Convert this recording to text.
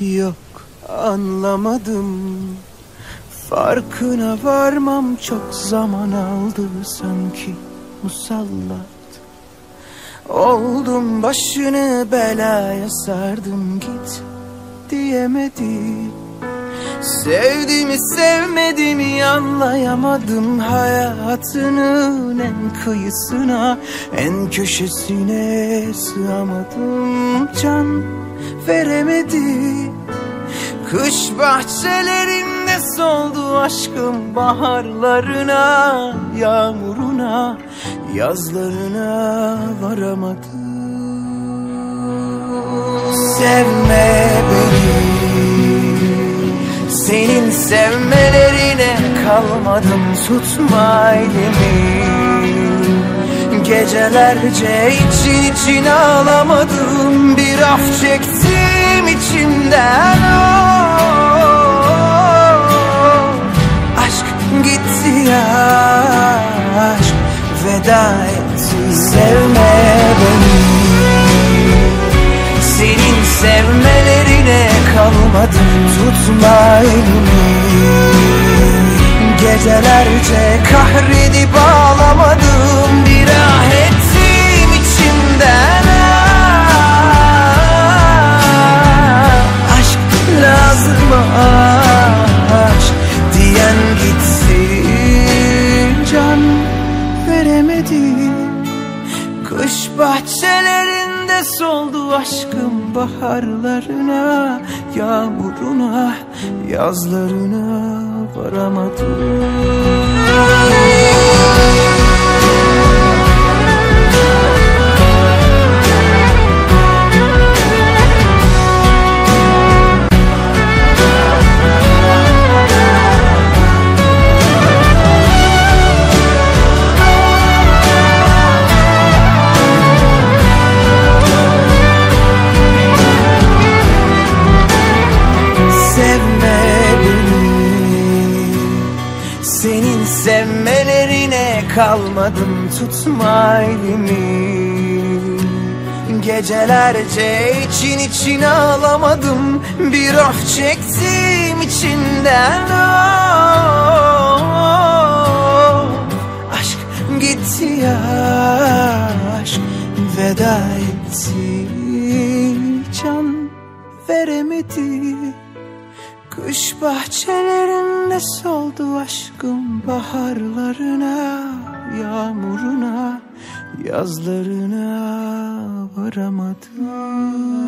Yok anlamadım. Farkına varmam çok zaman aldı sanki musallat Oldum başını belaya sardım git diyemedim Sevdiğimi sevmediğimi anlayamadım Hayatının en kıyısına En köşesine sığamadım Can veremedi Kış bahçelerinde soldu aşkım Baharlarına, yağmuruna Yazlarına varamadım Sevme beni senin sevmelerine kalmadım tutma elimi. Gecelerce için için ağlamadım Bir af çektim içimden Sevme beni senin sevmelerine kalmadım tutma elimi. Gecelerce kahredip ağlamadım bir ah ettim içimden. Ah, Aşk lazım aşk diyen gitsin. Can veremedi Kış bahçelerinde soldu aşkım baharlarına Yağmuruna, yazlarına varamadım kalmadım tutma elimi. Gecelerce için için ağlamadım Bir of çektim içinden. Oh, Aşk gitti ya aşk veda etti. Can veremedi. Kış bahçelerinde soldu aşkım baharlarına, yağmuruna, yazlarına varamadım.